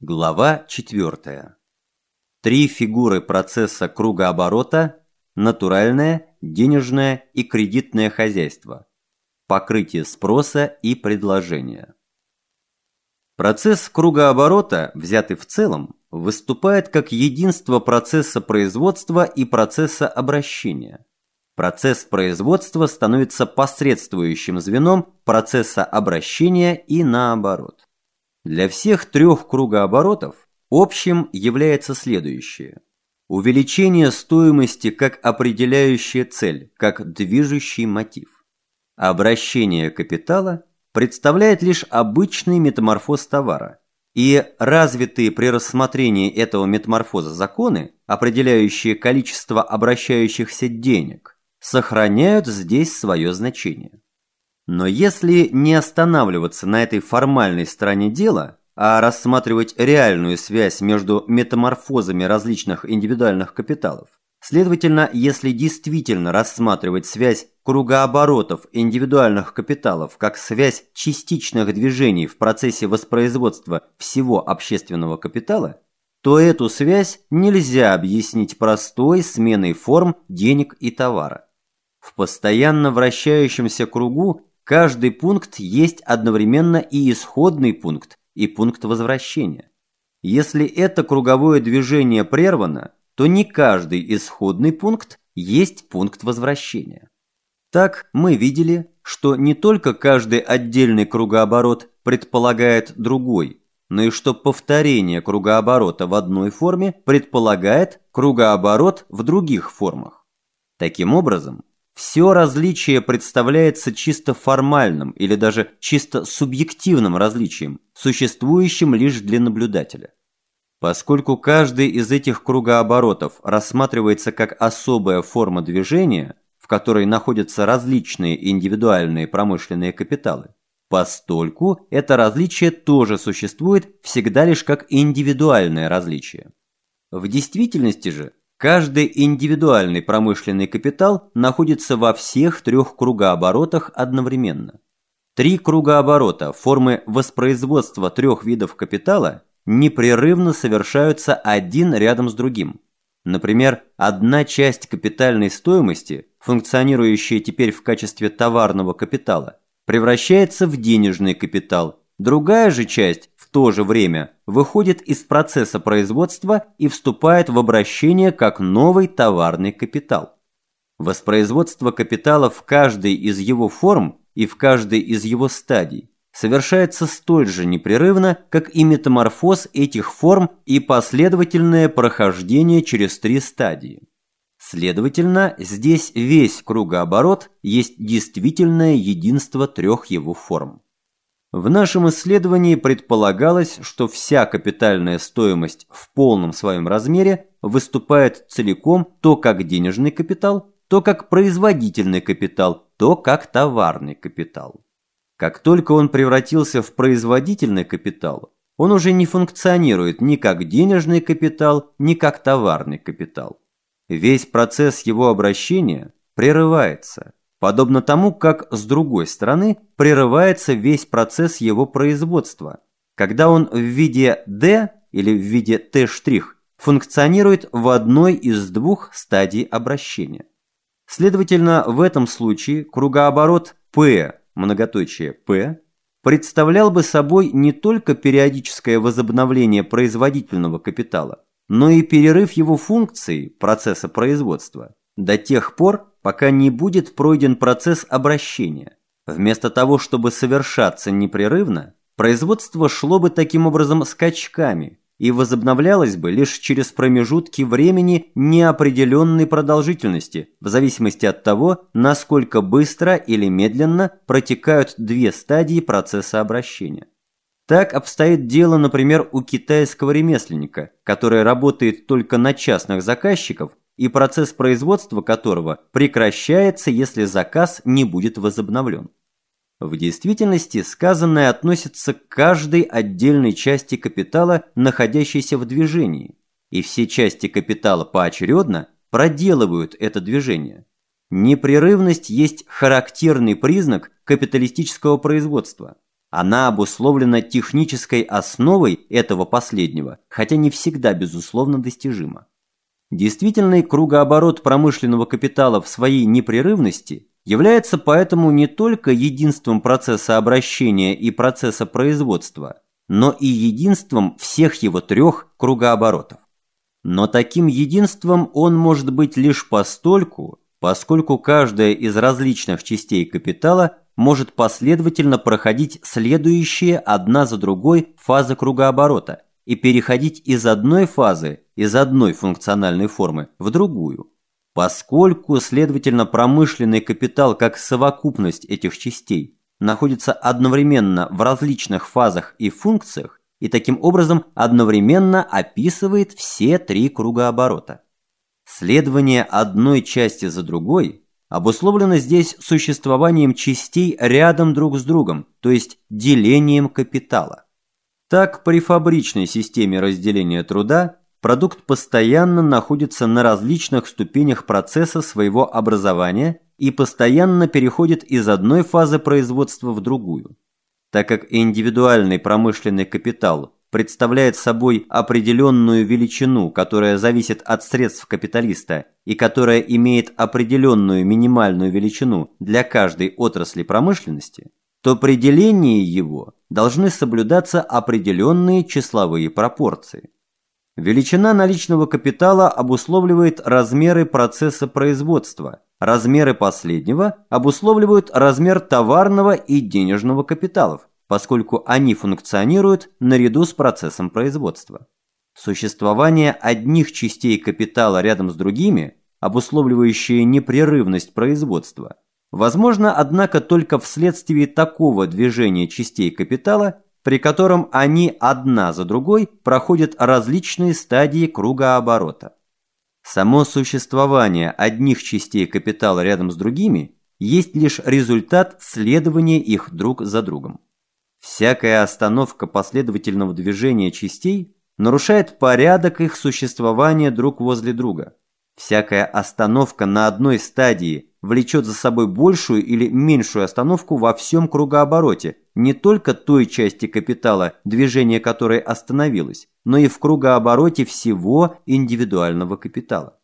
Глава 4. Три фигуры процесса кругооборота – натуральное, денежное и кредитное хозяйство. Покрытие спроса и предложения. Процесс кругооборота, взятый в целом, выступает как единство процесса производства и процесса обращения. Процесс производства становится посредствующим звеном процесса обращения и наоборот. Для всех трех кругооборотов общим является следующее. Увеличение стоимости как определяющая цель, как движущий мотив. Обращение капитала представляет лишь обычный метаморфоз товара, и развитые при рассмотрении этого метаморфоза законы, определяющие количество обращающихся денег, сохраняют здесь свое значение. Но если не останавливаться на этой формальной стороне дела, а рассматривать реальную связь между метаморфозами различных индивидуальных капиталов, следовательно, если действительно рассматривать связь кругооборотов индивидуальных капиталов как связь частичных движений в процессе воспроизводства всего общественного капитала, то эту связь нельзя объяснить простой сменой форм денег и товара. В постоянно вращающемся кругу Каждый пункт есть одновременно и исходный пункт, и пункт возвращения. Если это круговое движение прервано, то не каждый исходный пункт есть пункт возвращения. Так мы видели, что не только каждый отдельный кругооборот предполагает другой, но и что повторение кругооборота в одной форме предполагает кругооборот в других формах. Таким образом, все различие представляется чисто формальным или даже чисто субъективным различием, существующим лишь для наблюдателя. Поскольку каждый из этих кругооборотов рассматривается как особая форма движения, в которой находятся различные индивидуальные промышленные капиталы, постольку это различие тоже существует всегда лишь как индивидуальное различие. В действительности же Каждый индивидуальный промышленный капитал находится во всех трех кругооборотах одновременно. Три кругооборота формы воспроизводства трех видов капитала непрерывно совершаются один рядом с другим. Например, одна часть капитальной стоимости, функционирующая теперь в качестве товарного капитала, превращается в денежный капитал, другая же часть то же время выходит из процесса производства и вступает в обращение как новый товарный капитал. Воспроизводство капитала в каждой из его форм и в каждой из его стадий совершается столь же непрерывно, как и метаморфоз этих форм и последовательное прохождение через три стадии. Следовательно, здесь весь кругооборот есть действительное единство трех его форм. В нашем исследовании предполагалось, что вся капитальная стоимость в полном своем размере выступает целиком то как денежный капитал, то как производительный капитал, то как товарный капитал. Как только он превратился в производительный капитал, он уже не функционирует ни как денежный капитал, ни как товарный капитал. Весь процесс его обращения прерывается – подобно тому, как с другой стороны прерывается весь процесс его производства, когда он в виде D или в виде T' функционирует в одной из двух стадий обращения. Следовательно, в этом случае кругооборот P, многоточие P, представлял бы собой не только периодическое возобновление производительного капитала, но и перерыв его функции процесса производства до тех пор, пока не будет пройден процесс обращения. Вместо того, чтобы совершаться непрерывно, производство шло бы таким образом скачками и возобновлялось бы лишь через промежутки времени неопределенной продолжительности, в зависимости от того, насколько быстро или медленно протекают две стадии процесса обращения. Так обстоит дело, например, у китайского ремесленника, который работает только на частных заказчиков и процесс производства которого прекращается, если заказ не будет возобновлен. В действительности сказанное относится к каждой отдельной части капитала, находящейся в движении, и все части капитала поочередно проделывают это движение. Непрерывность есть характерный признак капиталистического производства. Она обусловлена технической основой этого последнего, хотя не всегда безусловно достижима. Действительный кругооборот промышленного капитала в своей непрерывности является поэтому не только единством процесса обращения и процесса производства, но и единством всех его трех кругооборотов. Но таким единством он может быть лишь постольку, поскольку каждая из различных частей капитала может последовательно проходить следующие одна за другой фазы кругооборота и переходить из одной фазы, из одной функциональной формы в другую. Поскольку, следовательно, промышленный капитал как совокупность этих частей находится одновременно в различных фазах и функциях и таким образом одновременно описывает все три кругооборота. Следование одной части за другой обусловлено здесь существованием частей рядом друг с другом, то есть делением капитала. Так, при фабричной системе разделения труда продукт постоянно находится на различных ступенях процесса своего образования и постоянно переходит из одной фазы производства в другую. Так как индивидуальный промышленный капитал представляет собой определенную величину, которая зависит от средств капиталиста и которая имеет определенную минимальную величину для каждой отрасли промышленности, то при делении его должны соблюдаться определенные числовые пропорции. Величина наличного капитала обусловливает размеры процесса производства, размеры последнего обусловливают размер товарного и денежного капиталов, поскольку они функционируют наряду с процессом производства. Существование одних частей капитала рядом с другими, обусловливающие непрерывность производства, возможно, однако, только вследствие такого движения частей капитала, при котором они одна за другой проходят различные стадии кругооборота. Само существование одних частей капитала рядом с другими есть лишь результат следования их друг за другом. Всякая остановка последовательного движения частей нарушает порядок их существования друг возле друга. Всякая остановка на одной стадии влечет за собой большую или меньшую остановку во всем кругообороте, не только той части капитала, движение которой остановилось, но и в кругообороте всего индивидуального капитала.